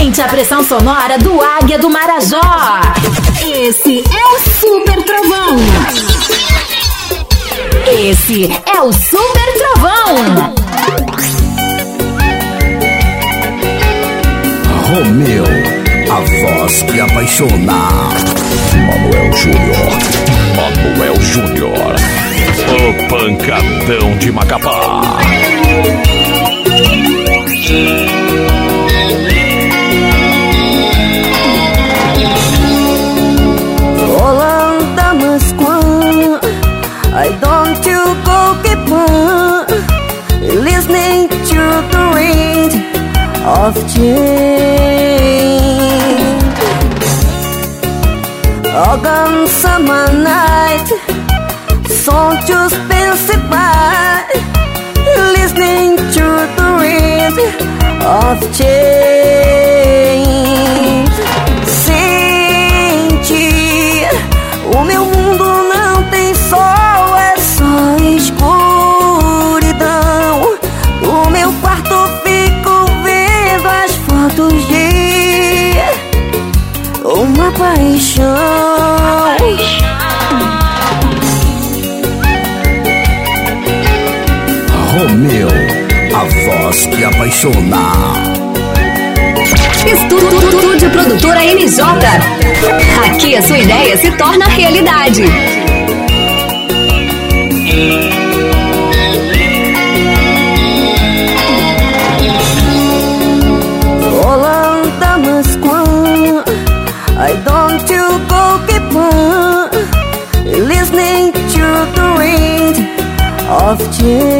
Sente a pressão sonora do Águia do Marajó. Esse é o Super Trovão. Esse é o Super Trovão. Romeu, a voz que apaixona. Manuel Júnior. Manuel Júnior. O pancadão de Macapá. Of change Autumn summer night. Just passing by Listening to the wind of change apaixona. Estúdio Produtora MJ. Aqui a sua ideia se torna realidade. Holanda Moscow I don't you go keep Listening to the wind of change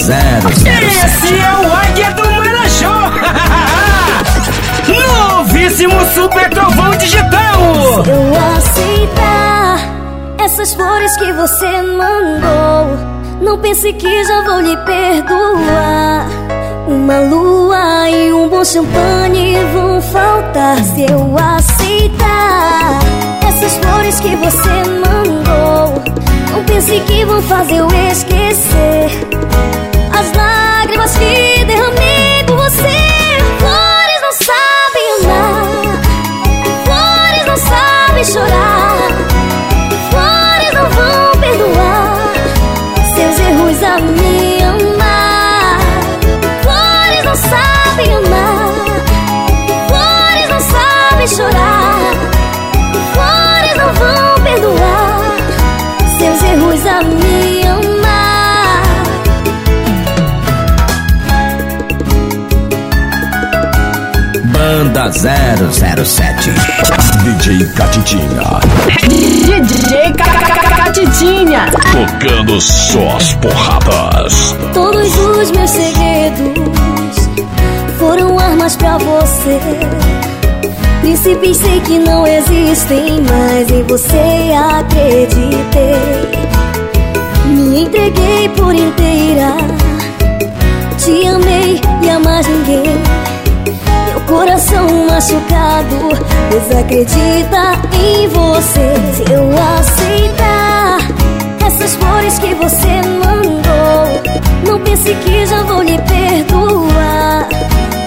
Esse é o Águia do Marajó! Novíssimo Super Trovão Digital! eu aceitar essas flores que você mandou, não pense que já vou lhe perdoar. Uma lua e um bom champanhe vão faltar se eu aceitar essas flores que você mandou. Não pense que vão fazer eu esquecer as lágrimas que derramei DJ Catitinha. DJ Catitinha. Tocando só as porradas. Todos os meus segredos foram armas pra você. Princípios sei que não existem, mas em você acreditei. Me entreguei por inteira, te amei e a mais ninguém. Coração machucado desacredita em você. Se eu aceitar essas flores que você mandou, não pense que já vou lhe perdoar.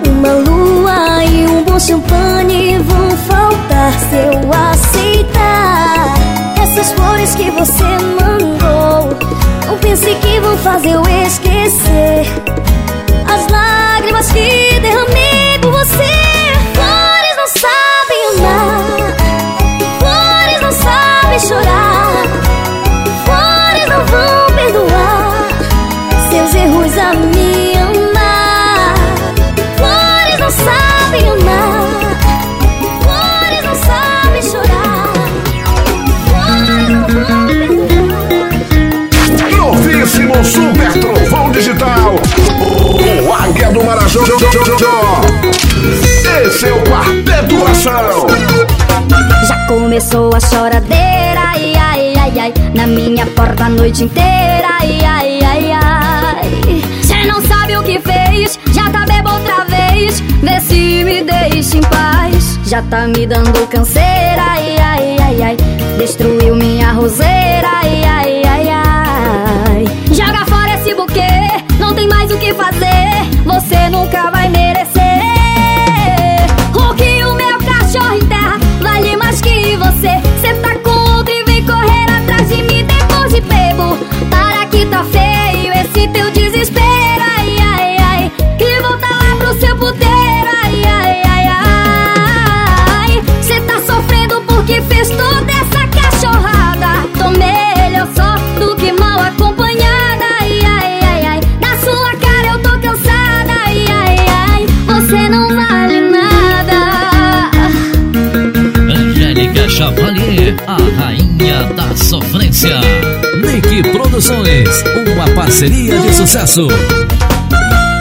Uma lua e um bom champanhe vão faltar se eu aceitar essas flores que você mandou. Não pense que vão fazer eu esquecer Começou a choradeira, ai, ai, ai, ai Na minha porta a noite inteira, ai, ai, ai, ai Cê não sabe o que fez, já tá bebo outra vez Vê se me deixa em paz Já tá me dando canseira, ai, ai, ai, ai Destruiu minha roseira, ai, ai, ai, ai Joga fora esse buquê, não tem mais o que fazer Você nunca vai sofrência. Nick Produções, uma parceria de sucesso.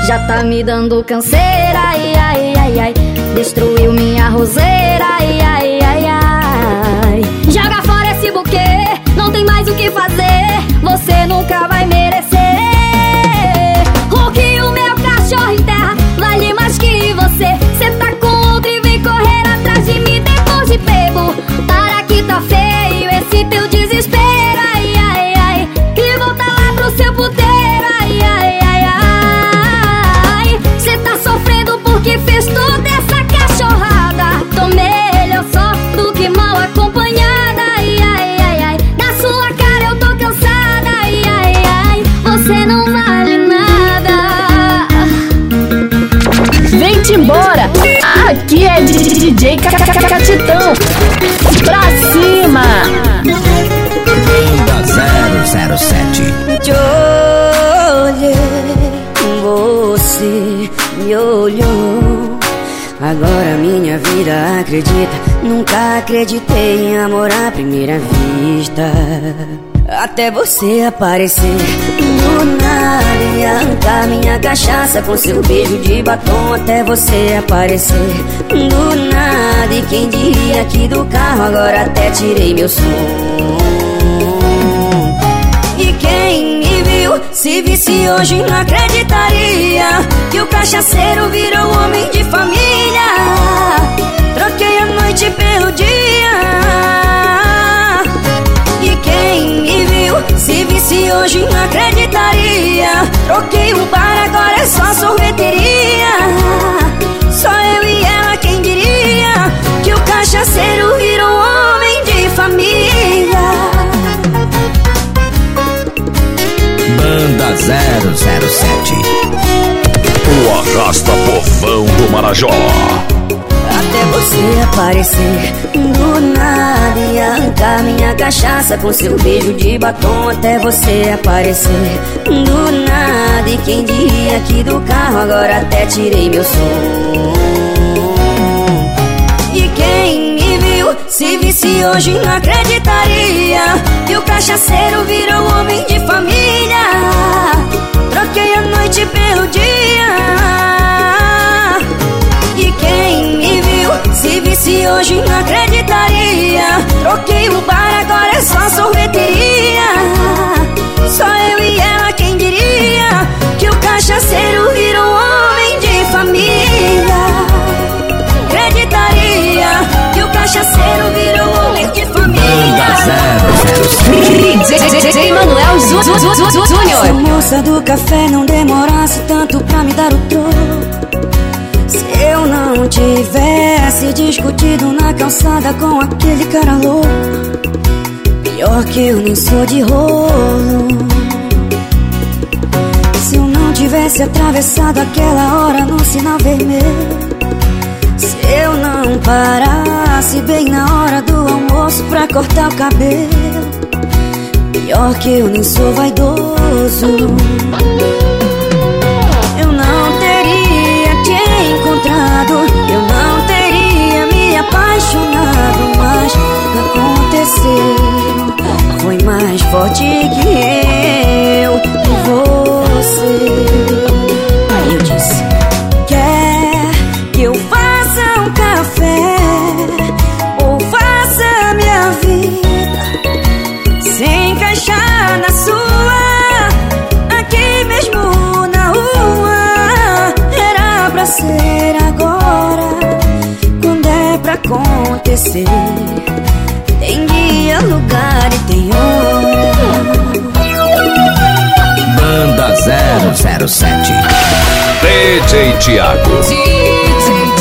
Já tá me dando canseira, ai, ai, ai, ai. Destruiu minha roseira, ai, ai, ai, ai. Joga fora esse buquê, não tem mais o que fazer. Você nunca acredita. Nunca acreditei em amor à primeira vista. Até você aparecer do nada e arrancar minha cachaça com seu beijo de batom. Até você aparecer do nada. E quem diria que do carro agora até tirei meu som. E quem me viu, se visse hoje não acreditaria Que o cachaceiro virou homem de família Troquei a noite pelo dia E quem me viu, se visse hoje não acreditaria Troquei o bar, agora é só sorveteria Só eu e ela, quem diria Que o cachaceiro virou homem de família Banda 007. O arrasta povão do Marajó. Aparecer do nada e arrancar minha cachaça com seu beijo de batom. Até você aparecer do nada e quem diria que do carro agora até tirei meu som. E quem me viu, se visse hoje não acreditaria Que o cachaceiro virou homem de família Troquei a noite pelo dia se hoje não acreditaria Troquei o bar, agora é só sorveteria Só eu e ela, quem diria Que o cachaceiro virou homem de família acreditaria que o cachaceiro virou homem de família. DJ Manuel Zu- Se a Júnior. moça do café não demorasse tanto pra me dar o troco. Tivesse discutido na calçada com aquele cara louco. Pior que eu nem sou de rolo. Se eu não tivesse atravessado aquela hora no sinal vermelho. Se eu não parasse bem na hora do almoço pra cortar o cabelo Pior que eu nem sou vaidoso Eu não teria te encontrado apaixonado Mas aconteceu. Foi mais forte que eu 007. DJ Tiago. DJ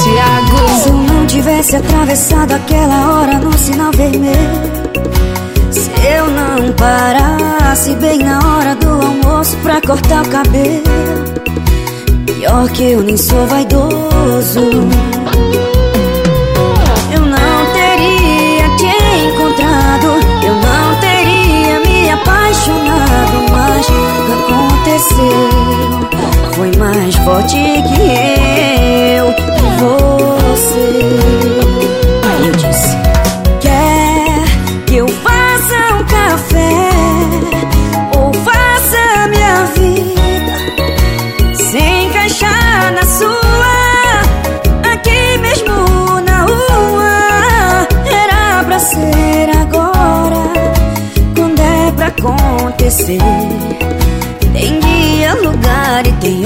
Tiago. Se eu não tivesse atravessado aquela hora no sinal vermelho. Se eu não parasse bem na hora do almoço pra cortar o cabelo. Pior que eu nem sou vaidoso. Mais forte que eu você. Aí eu disse: Quer que eu faça um café? Ou faça minha vida sem encaixar na sua? Aqui mesmo na rua. Era pra ser agora. Quando é pra acontecer. Tem dia, lugar e tem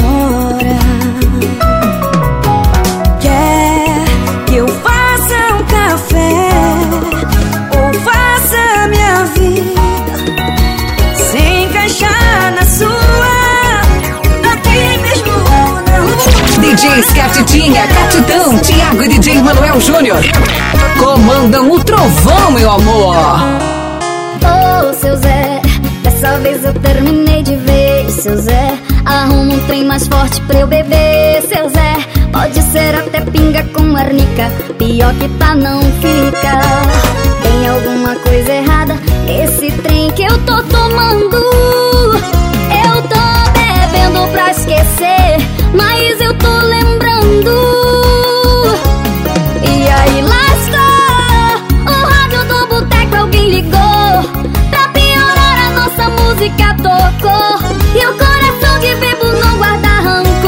Catitinha, Catitão, Tiago e DJ Manuel Júnior. Comandam o trovão, meu amor. Ô, seu Zé, dessa vez eu terminei de vez, seu Zé. Arruma um trem mais forte pra eu beber, seu Zé. Pode ser até pinga com arnica, pior que tá não fica. Tem alguma coisa errada, esse trem que eu tô tomando. Eu tô bebendo pra esquecer, mas E o coração de bebo não guarda rancor.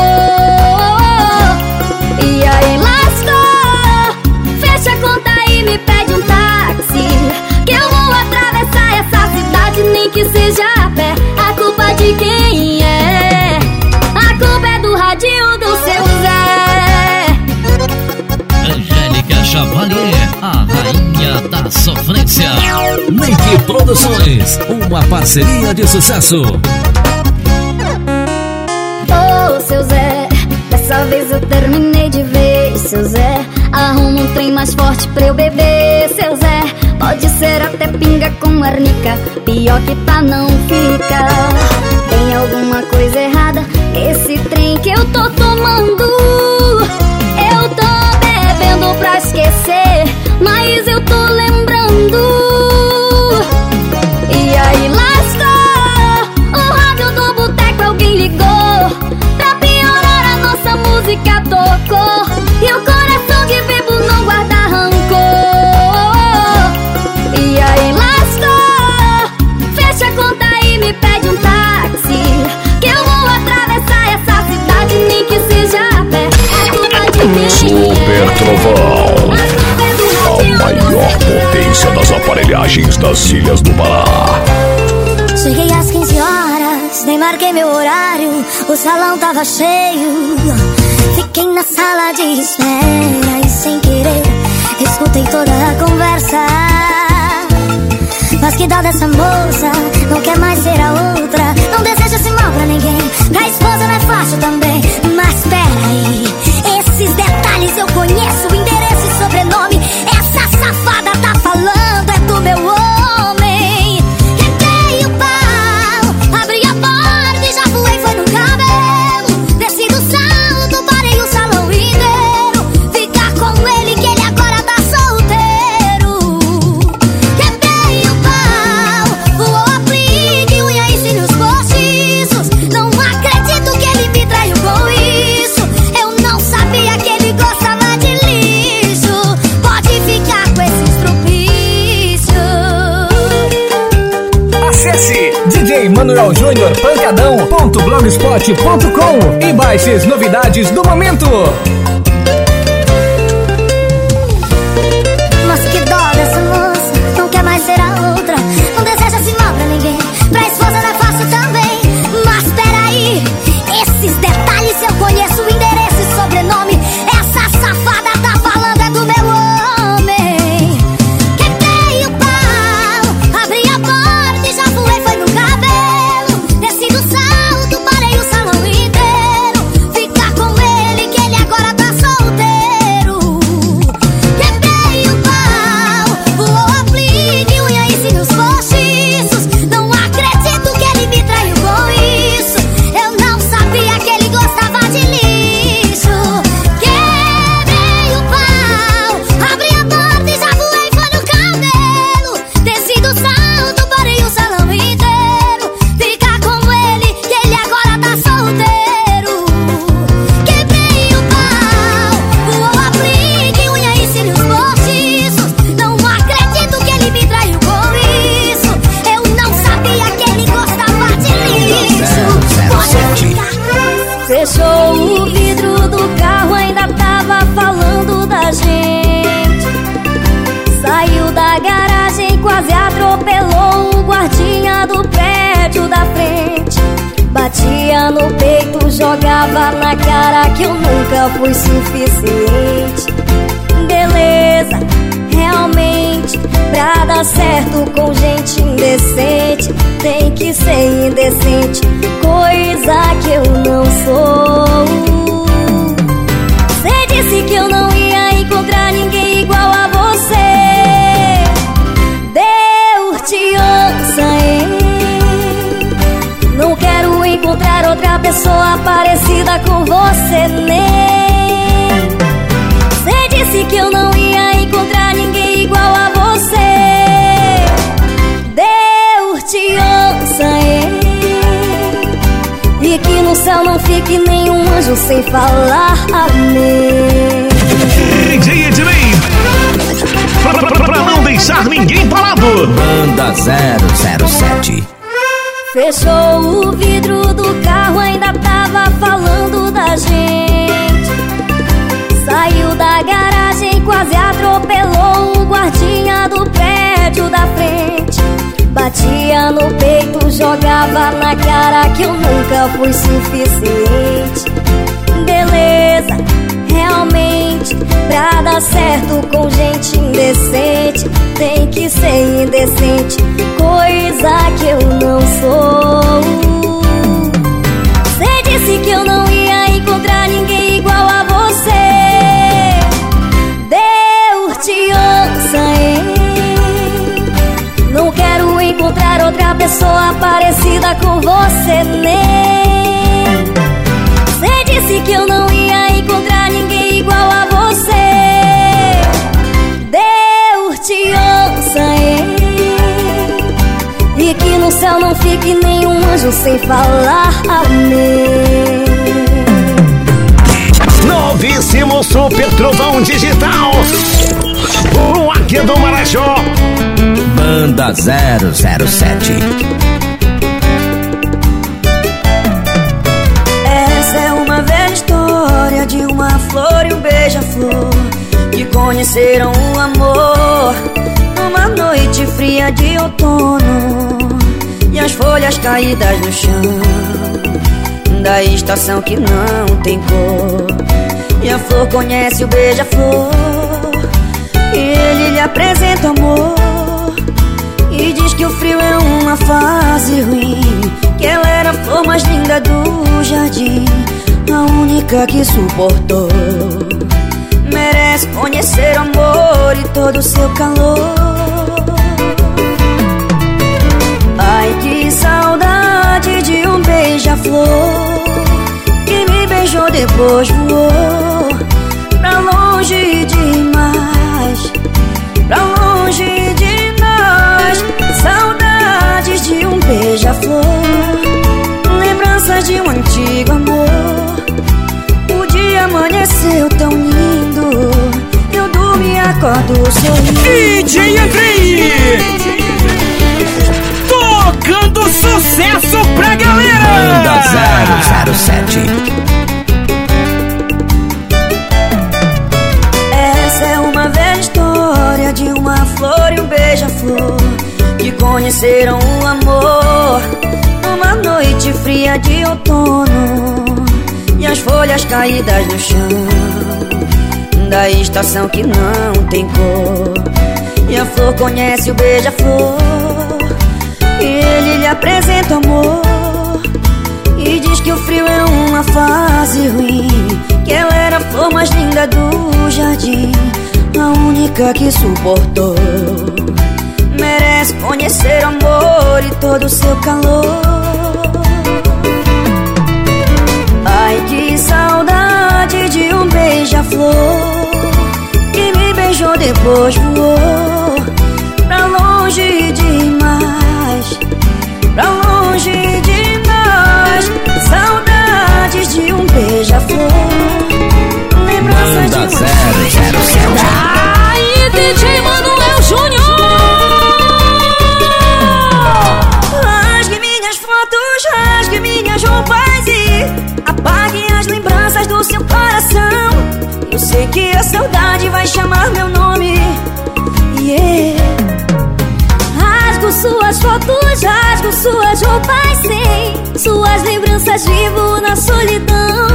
E aí lascou Fecha a conta e me pede um táxi. Que eu vou atravessar essa cidade Nem que seja sofrência. Nick Produções, uma parceria de sucesso. Ô, seu Zé, dessa vez eu terminei de vez, seu Zé. Arruma um trem mais forte pra eu beber, seu Zé. Pode ser até pinga com arnica, pior que tá não fica. Tem alguma coisa errada, esse trem que eu tô tomando. Pancadão.blogspot.com e baixe as novidades do momento. Anjo sem falar amém. DJ Ednei. Pra, pra- pra não deixar ninguém parado. Banda 007. Fechou o vidro do carro, ainda tava falando da gente. Saiu da garagem, quase atropelou o guardinha do prédio da frente. Batia no peito, jogava na cara que eu nunca fui suficiente. Beleza, realmente, pra dar certo com gente indecente, tem que ser indecente, coisa que eu não sou. Você disse que eu não ia encontrar ninguém igual a você. Deu te ouça, hein? Não quero encontrar outra pessoa parecida com você, nem. Que eu não ia encontrar ninguém igual a você. Deu te ouça, hein? E que no céu não fique nenhum anjo sem falar amém. Novíssimo Super Trovão Digital. O Águia do Marajó. Banda 007. Conheceram o amor numa noite fria de outono e as folhas caídas no chão da estação que não tem cor. E a flor conhece o beija-flor e ele lhe apresenta amor. E diz que o frio é uma fase ruim Que ela era a flor mais linda do jardim A única que suportou Merece conhecer o amor e todo o seu calor. Ai que saudade de um beija-flor Que me beijou depois voou Pra longe demais Pra longe de nós Saudades de um beija-flor Lembranças de um antigo amor. O dia amanheceu tão lindo Eu durmo e acordo sorrindo DJ Andrei. Tocando sucesso pra galera. Banda 007. Essa é uma velha história de uma flor e um beija-flor que conheceram o amor numa noite fria de outono e as folhas caídas no chão da estação que não tem cor. E a flor conhece o beija-flor. E ele lhe apresenta amor. E diz que o frio é uma fase ruim. Que ela era a flor mais linda do jardim. A única que suportou. Merece conhecer o amor e todo o seu calor. Ai que saudade de beija-flor Que me beijou depois voou Pra longe demais Pra longe de nós Saudades de um beija-flor Lembranças Banda de um 007. Seu coração. Eu sei que a saudade vai chamar meu nome. Yeah. Rasgo suas fotos, suas roupas sem Suas lembranças vivo na solidão.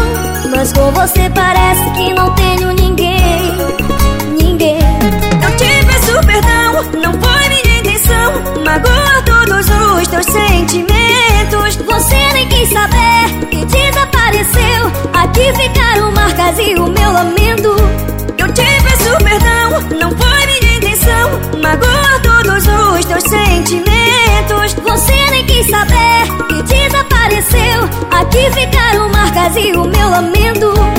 Mas com você parece que não tenho ninguém. Ninguém. Eu te peço perdão, não foi minha intenção. Magoa todos os teus sentimentos. Você nem quis saber Aqui ficaram marcas e o meu lamento. Eu te peço perdão, não foi minha intenção. Magoa todos os teus sentimentos. Você nem quis saber e desapareceu. Aqui ficaram marcas e o meu lamento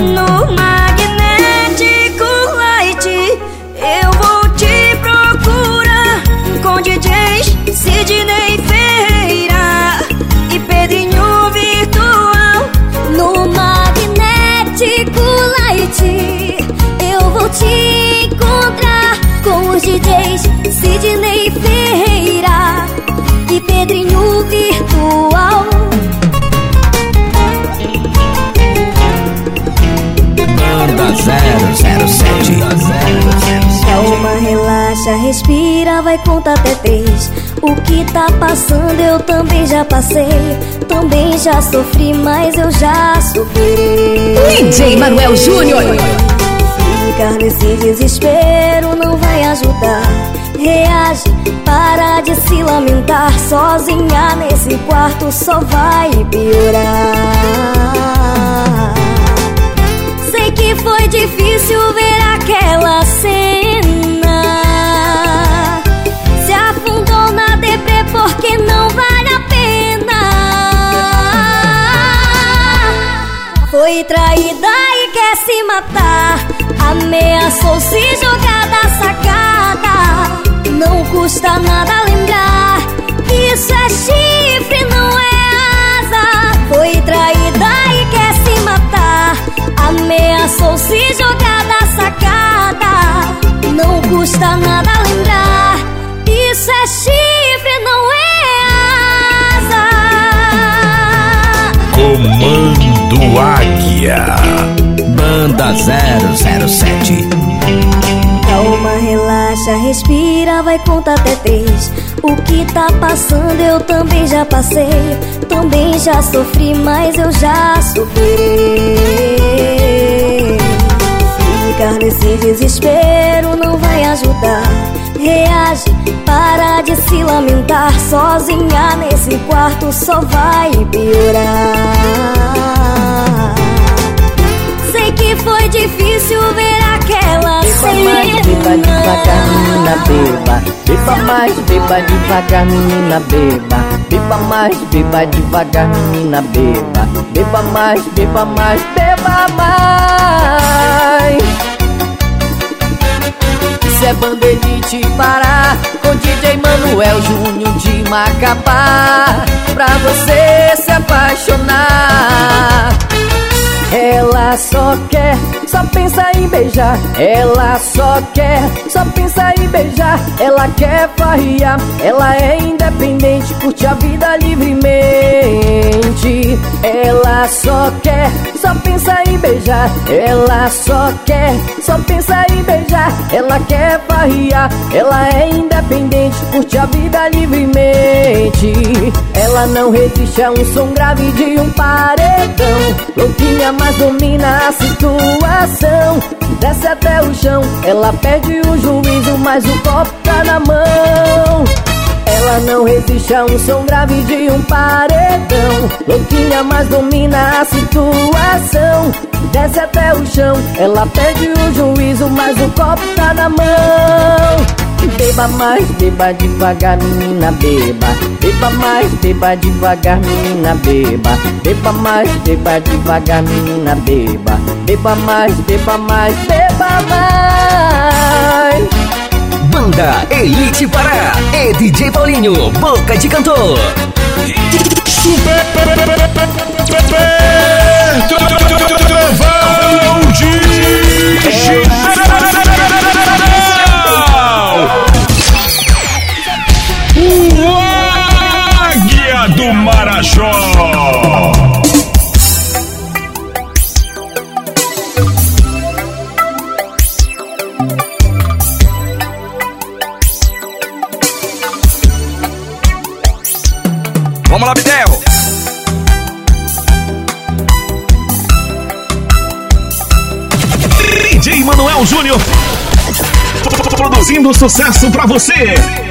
007 Calma, relaxa, respira, vai contar até três. O que tá passando eu também já passei. Também já sofri, mas eu já superei. DJ Manuel Júnior. Ficar nesse desespero não vai ajudar. Reage, para de se lamentar. Sozinha nesse quarto só vai piorar foi difícil ver aquela cena. Se afundou na deprê porque não vale a pena. Foi traída e quer se matar. Ameaçou se jogar da sacada. Não custa nada lembrar Isso é chifre, se jogar da sacada. Não custa nada lembrar Isso é chifre, não é asa. Comando Águia. Banda 007 Calma, relaxa, respira, vai contar até três. O que tá passando eu também já passei. Também já sofri, mas eu já superei Ficar nesse desespero não vai ajudar. Reage, para de se lamentar Sozinha nesse quarto só vai piorar. Sei que foi difícil ver aquela mais, beba devagar, menina, beba. Beba mais, beba devagar, menina, beba. Beba mais, beba devagar, menina, beba. Beba mais, beba mais, beba mais É banda elite Pará Com DJ Manuel Júnior de Macapá Pra você se apaixonar ela só quer, só pensa em beijar. Ela só quer, só pensa em beijar. Ela quer farriar, ela é independente, curte a vida livremente. Ela só quer, só pensa em beijar. Ela só quer, só pensa em beijar. Ela quer farriar, ela é independente, curte a vida livremente. Ela não resiste a um som grave de um paredão. Louquinha, mas domina a situação. Desce até o chão, ela perde o juízo, mas o copo tá na mão. Ela não resiste a um som grave de um paredão. Louquinha, mas domina a situação. Desce até o chão, ela perde o juízo, mas o copo tá na mão. Beba mais, beba devagar, menina, beba. Beba mais, beba devagar, menina, beba. Beba mais, beba devagar, menina, beba. Beba mais, beba mais, beba mais. Banda Elite Pará e DJ Paulinho, Boca de Cantor. Trovão digital. O Águia do Marajó. Júnior. Produzindo sucesso pra você.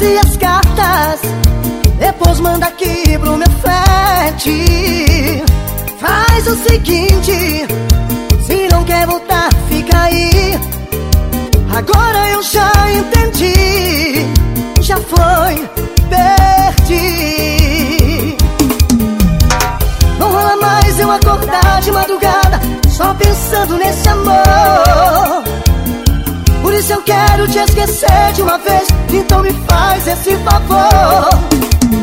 E as cartas. Depois manda aqui pro meu flat. Faz o seguinte, se não quer voltar, fica aí. Agora eu já entendi, já foi, perdi. Não rola mais eu acordar de madrugada Só pensando nesse amor Por isso eu quero te esquecer de uma vez Então me faz esse favor.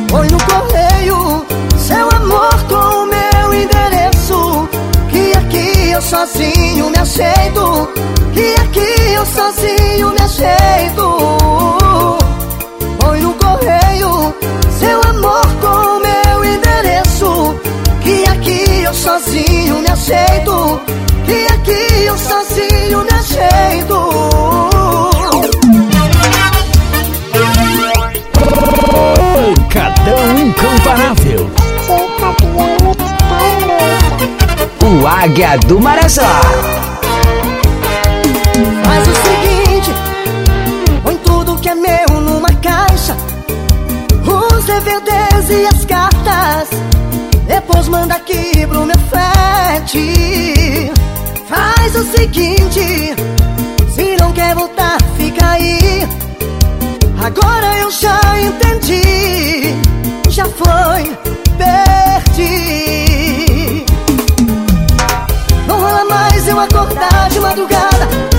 Põe no correio Seu amor com o meu endereço Que aqui eu sozinho me aceito Que aqui eu sozinho me aceito. Põe no correio Seu amor com o meu eu sozinho me aceito Que aqui eu sozinho me aceito Pancadão incomparável. O Águia do Marajó. Faz o seguinte Põe tudo que é meu numa caixa Os DVDs e as cartas Depois manda aqui pro meu flat Faz o seguinte Se não quer voltar, fica aí. Agora eu já entendi Já foi, perdi Não rola mais eu acordar de madrugada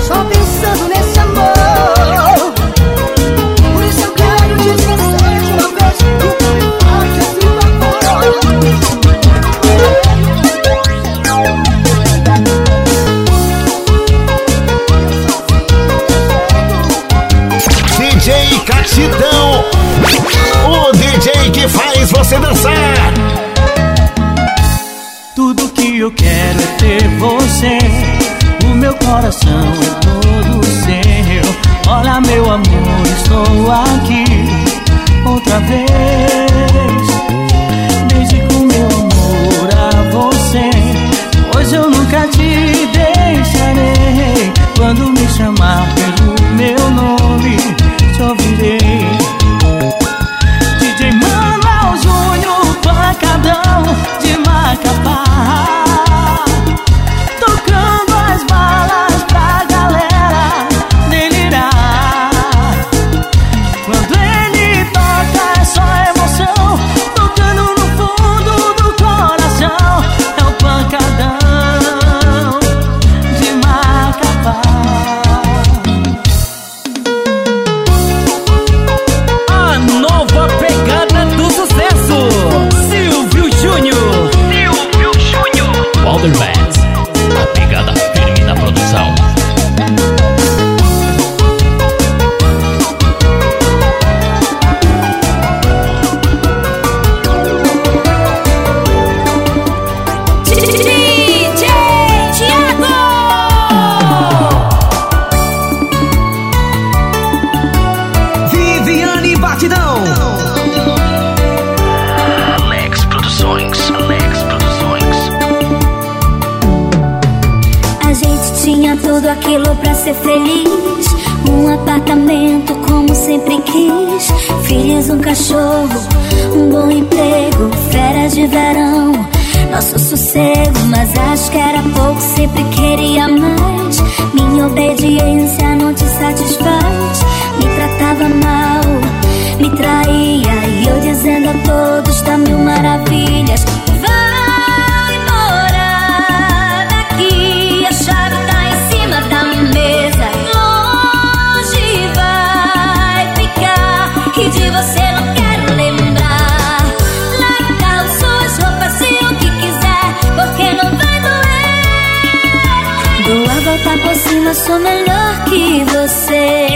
cima sou melhor que você.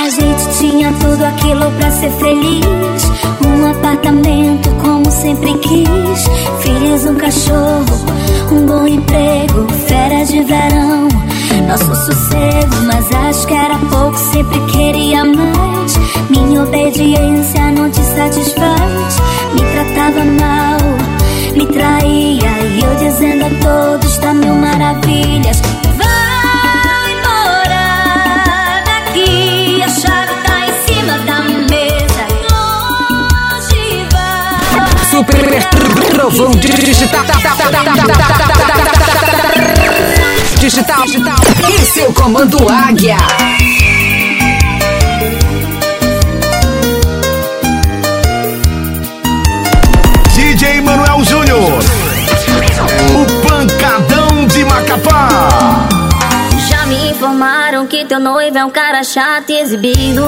A gente tinha tudo aquilo pra ser feliz. Um apartamento como sempre quis. Filhos, um cachorro, um bom emprego, férias de verão. Nosso sossego, mas acho que era pouco, sempre queria mais. Minha obediência não te satisfaz. Me tratava mal me traía E eu dizendo a todos tá mil maravilhas Vai embora daqui A chave tá em cima da mesa Longe vai Super Trovão Digital Digital Digital E seu comando Águia Macapá. Já me informaram que teu noivo é um cara chato e exibido.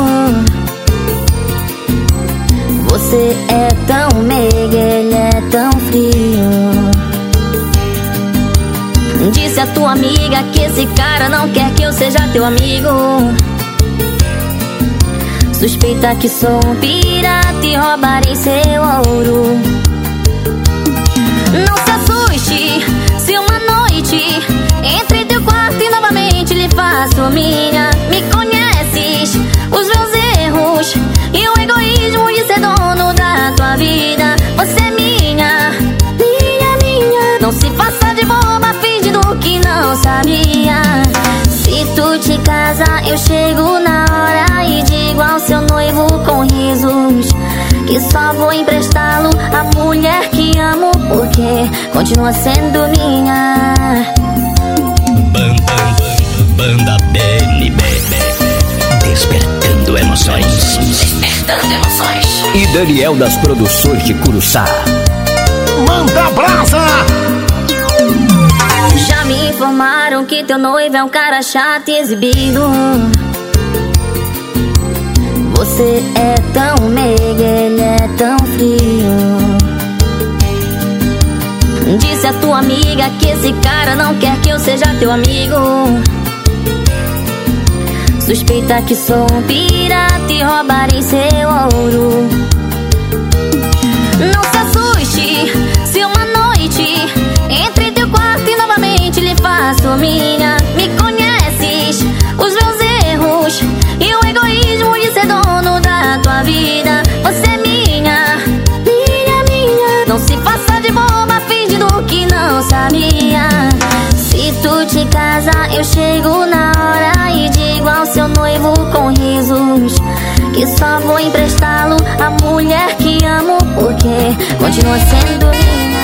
Você é tão meiga, ele é tão frio. Disse a tua amiga que esse cara não quer que eu seja teu amigo. Suspeita que sou um pirata e roubarei seu ouro. Não se assuste se uma noite entre teu quarto e novamente lhe faço minha. Me conheces, os meus erros e o egoísmo de ser dono da tua vida. Você é minha, minha, minha. Não se faça de boba fingindo que não sabia. Se tu te casa, eu chego na hora e digo ao seu noivo com risos que só vou emprestá-lo à mulher que amo porque continua sendo minha. Banda, banda BNB. Despertando emoções. Despertando emoções. E Daniel das Produções de Curuçá. Manda brasa! Já me informaram que teu noivo é um cara chato e exibido. Você é tão meiga, ele é tão frio. Disse a tua amiga que esse cara não quer que eu seja teu amigo. Suspeita que sou um pirata e roubarei seu ouro. Não se assuste se uma noite entre teu quarto e novamente lhe faço minha. Tua vida. Você é minha, minha, minha. Não se faça de boba fingindo que não sabia. Se tu te casa, eu chego na hora e digo ao seu noivo com risos que só vou emprestá-lo à mulher que amo porque continua sendo minha.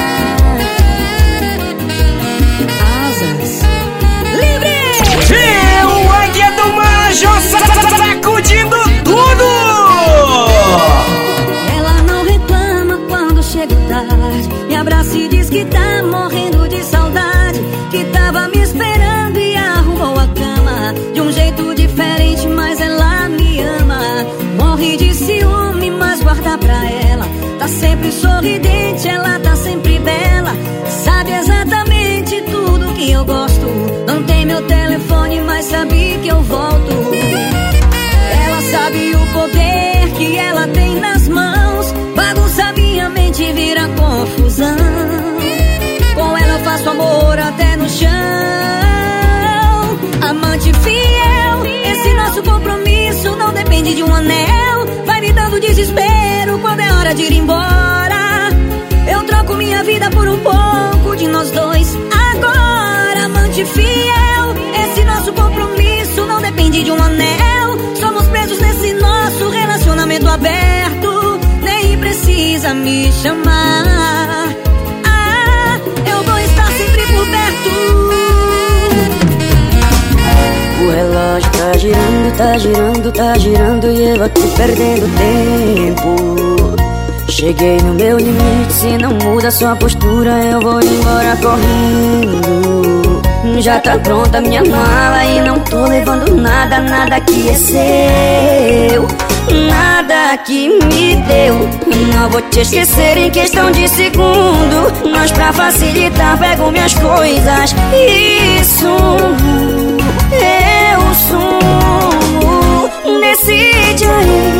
Majo sacudindo tudo! Abraça e diz que tá morrendo de saudade. Que tava me esperando e arrumou a cama. De um jeito diferente, mas ela me ama. Morre de ciúme, mas guarda pra ela. Tá sempre sorridente, ela tá sempre bela. Sabe exatamente tudo que eu gosto. Não tem meu telefone, mas sabe que eu volto. Mente, vira confusão. Com ela eu faço amor até no chão. Amante fiel, esse nosso compromisso não depende de um anel. Vai me dando desespero quando é hora de ir embora. Eu troco minha vida por um pouco de nós dois. Agora totalmente fiel. Esse nosso compromisso não depende de um anel. Somos presos nesse nosso relacionamento aberto. Precisa me chamar. Ah, eu vou estar sempre por perto. O relógio tá girando, tá girando, tá girando e eu aqui perdendo tempo. Cheguei no meu limite, se não muda sua postura, eu vou embora correndo. Já tá pronta minha mala e não tô levando nada, nada que é seu. Nada que me deu. Não vou te esquecer em questão de segundo. Mas pra facilitar, pego minhas coisas e sumo. Eu sumo. Decide aí.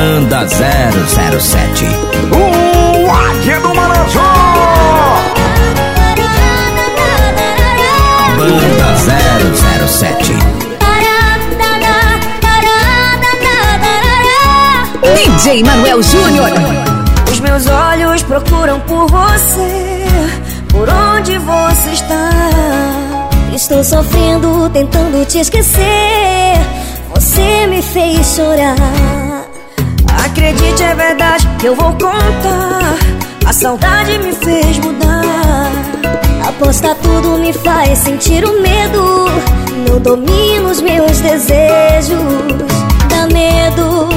Banda 007 O Águia do Marajó Banda 007 DJ Manuel Júnior. Os meus olhos procuram por você Por onde você está. Estou sofrendo, tentando te esquecer. Você me fez chorar Acredite, é verdade que eu vou contar. A saudade me fez mudar. Aposta tudo me faz sentir o medo. Não domino os meus desejos Dá medo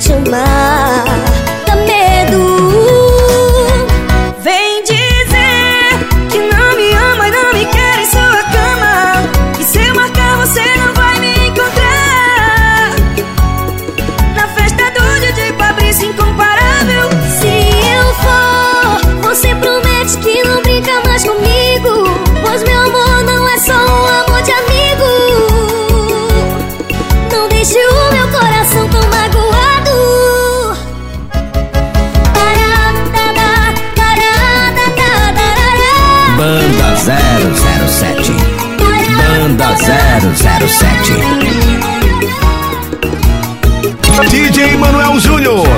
te amar Banda 007 DJ Manuel Júnior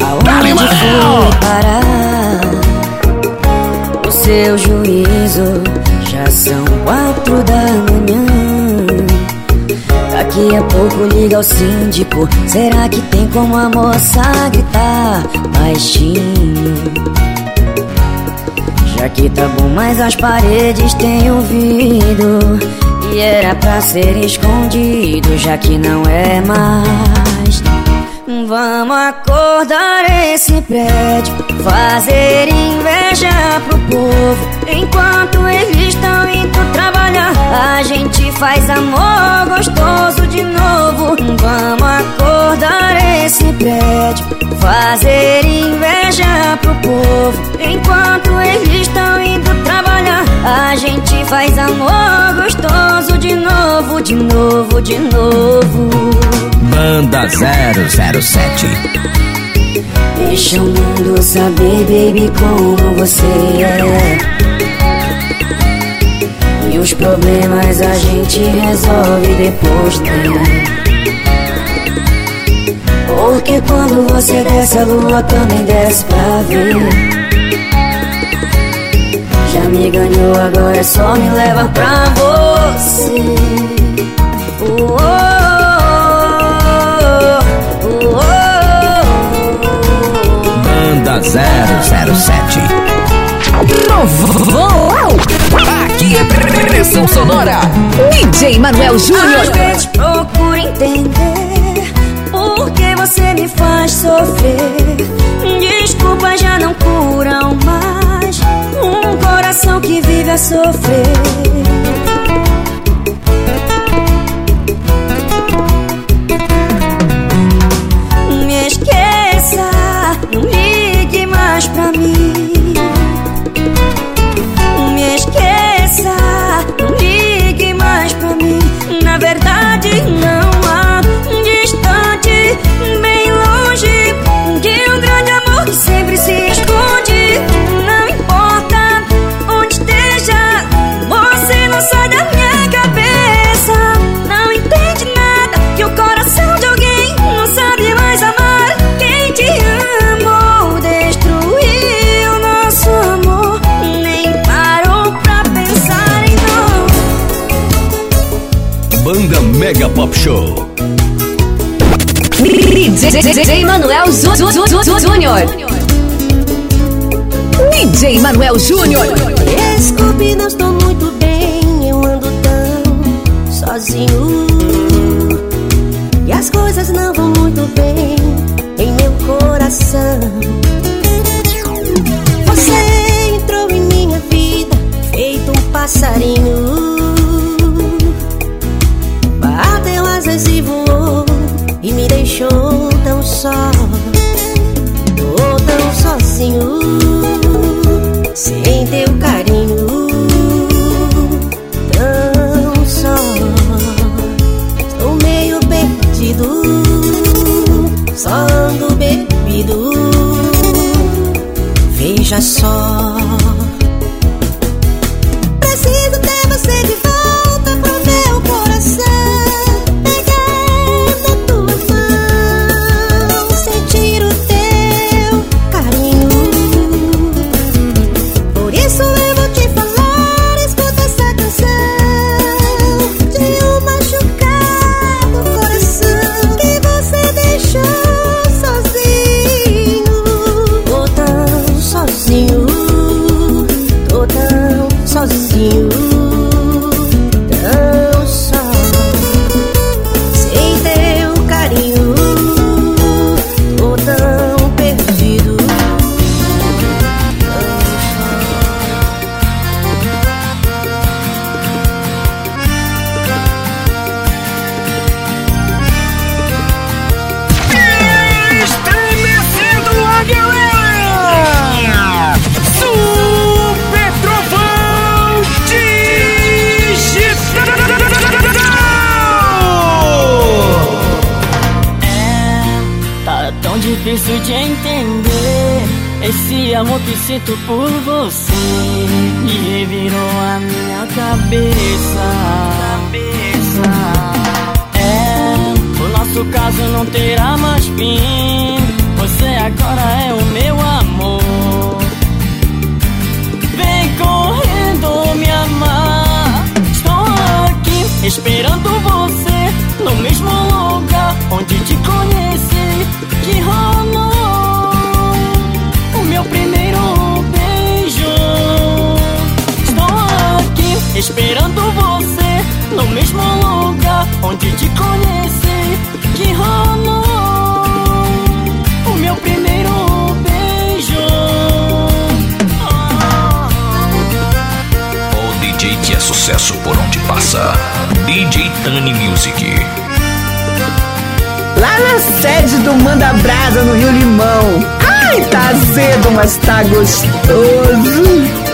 Aonde foi parar o seu juízo? Já são quatro da manhã. Daqui a pouco liga o síndico. Será que tem como a moça gritar baixinho? Já que tá bom, mas as paredes têm ouvido. E era pra ser escondido, já que não é mais. Vamos acordar esse prédio, fazer inveja pro povo. Enquanto eles estão indo trabalhar, a gente faz amor gostoso de novo. Vamos acordar esse prédio, fazer inveja pro povo. Enquanto eles estão indo trabalhar, a gente faz amor gostoso de novo, de novo, de novo. Banda 007 Deixa o mundo saber, baby, como você é. E os problemas a gente resolve depois, né? Porque quando você desce, a lua também desce pra ver. Já me ganhou, agora é só me leva pra você. Uou. Banda 007 Trovão Aqui é pressão sonora DJ Manuel Às Júnior vezes procuro entender sofrer. Desculpas já não curam mais um coração que vive a sofrer. DJ Manuel Júnior. DJ Manuel Júnior. Desculpe, não estou muito bem. Eu ando tão sozinho. E as coisas não vão muito bem em meu coração. só. Tão sozinho Sem teu carinho Tão só. Estou meio perdido Só ando bebido. Veja só. sucesso por onde passa. DJ Tani Music. Lá na sede do Manda Brasa, no Rio Limão. Ai, tá azedo, mas tá gostoso.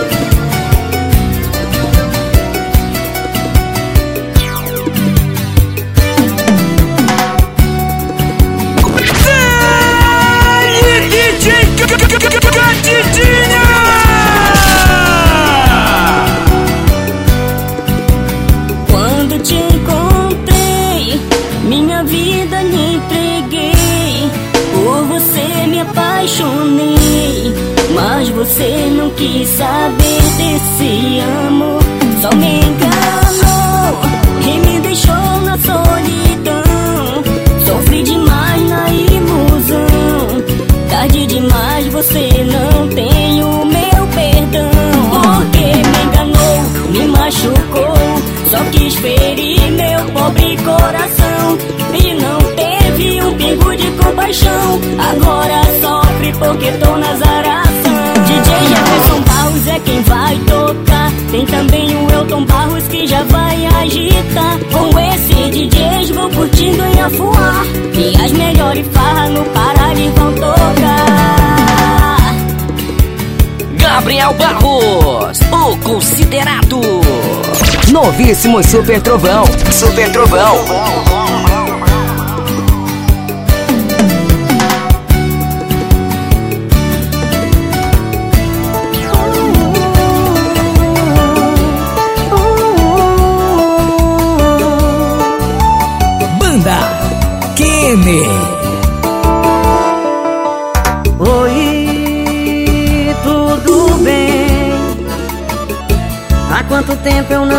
venha voar. As melhores farras no Parade vão tocar. Gabriel Barros, o considerado. Novíssimo Super Trovão. Super Trovão.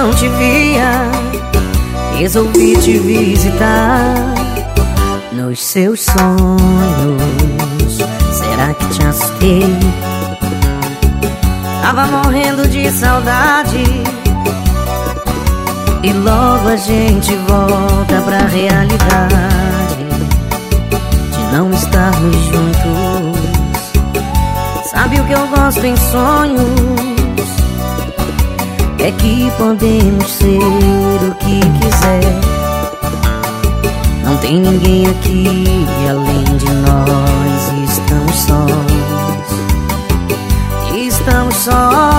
não te via Resolvi te visitar Nos seus sonhos. Será que te assustei? Tava morrendo de saudade. E logo a gente volta pra realidade De não estarmos juntos. Sabe o que eu gosto em sonhos? É que podemos ser o que quiser. Não tem ninguém aqui além de nós. Estamos sós. Estamos sós.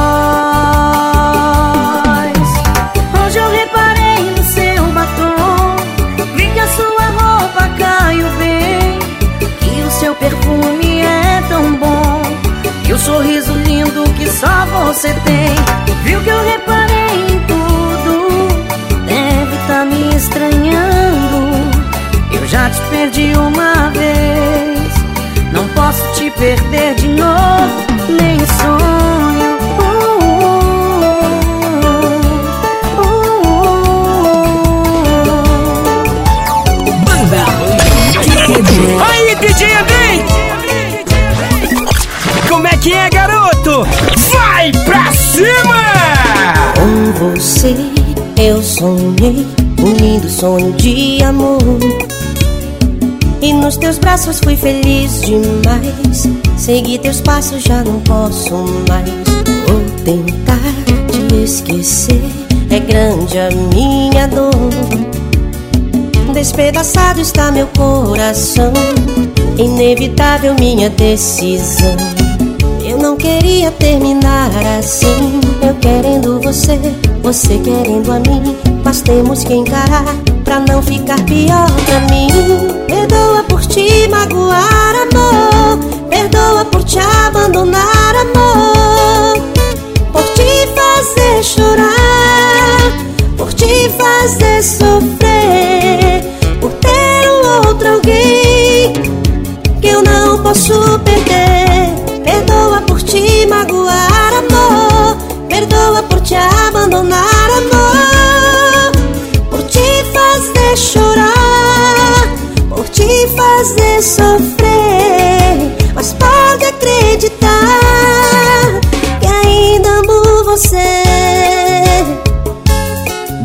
Você tem. Viu que eu reparei em tudo. Deve tá me estranhando. Eu já te perdi uma vez. Não posso te perder de novo, você eu sonhei um lindo sonho de amor. E nos teus braços fui feliz demais. Segui teus passos, já não posso mais. Vou tentar te esquecer. É grande a minha dor. Despedaçado está meu coração. Inevitável minha decisão. Eu não queria terminar assim. Eu querendo você, você querendo a mim. Mas temos que encarar pra não ficar pior pra mim. Perdoa por te magoar, amor. Perdoa por te abandonar, amor. Por te fazer chorar. Por te fazer sofrer. Por ter um outro alguém que eu não posso perder. Perdoa por te magoar, amor. Perdoa por te abandonar, amor. Por te fazer chorar. Por te fazer sofrer. Mas pode acreditar que ainda amo você.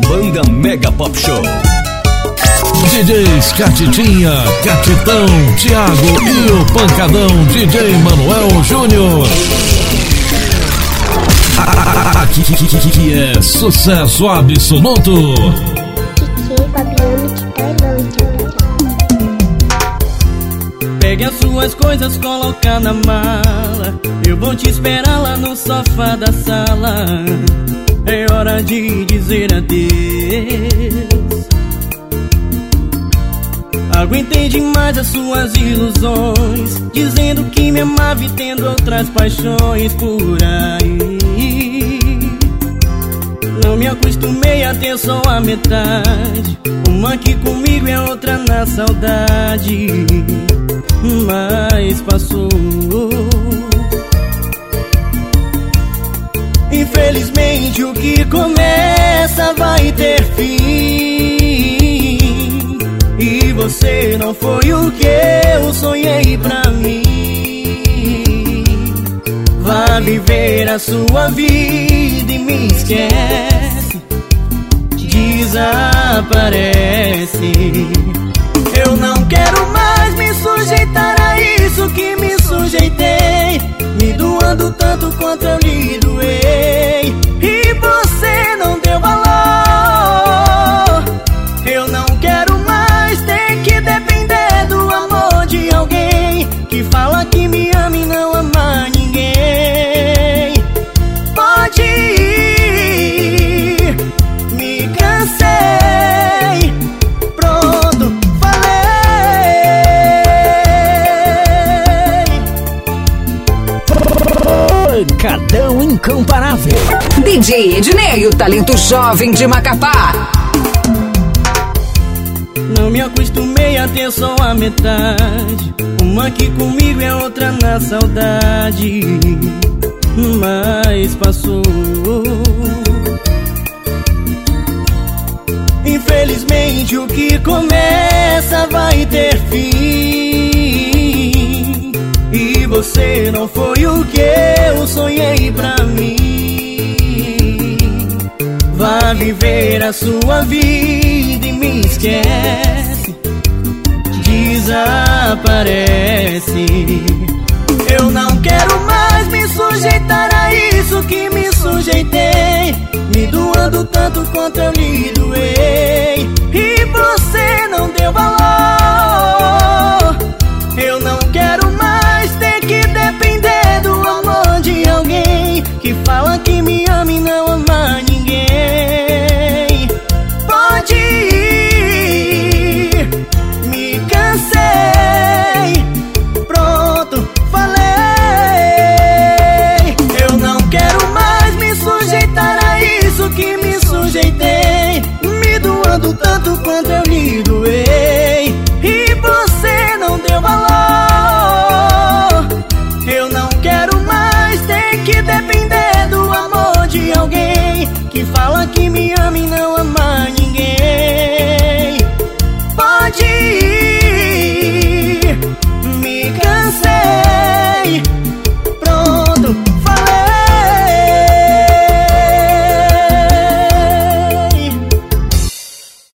Banda Mega Pop Show. DJs Catitinha, Catitão, Thiago e o Pancadão DJ Manuel Júnior. Aqui que é sucesso absoluto. Pegue as suas coisas, coloca na mala. Eu vou te esperar lá no sofá da sala. É hora de dizer adeus. Aguentei demais as suas ilusões, dizendo que me amava e tendo outras paixões por aí. Não me acostumei a ter só a metade. Uma aqui comigo é outra na saudade. Mas passou. Infelizmente o que começa vai ter fim. E você não foi o que eu sonhei pra mim. Vá viver a sua vida e me esquece. Desaparece. Eu não quero mais me sujeitar a isso que me sujeitei. Me doando tanto quanto eu lhe doei. Incomparável. DJ Ednei, o talento jovem de Macapá. Não me acostumei a ter só a metade. Uma aqui comigo é outra na saudade. Mas passou. Infelizmente o que começa vai ter fim você não foi o que eu sonhei pra mim. Vá viver a sua vida e me esquece. Desaparece. Eu não quero mais me sujeitar a isso que me sujeitei. Me doando tanto quanto eu me doei. E você não deu valor. falam que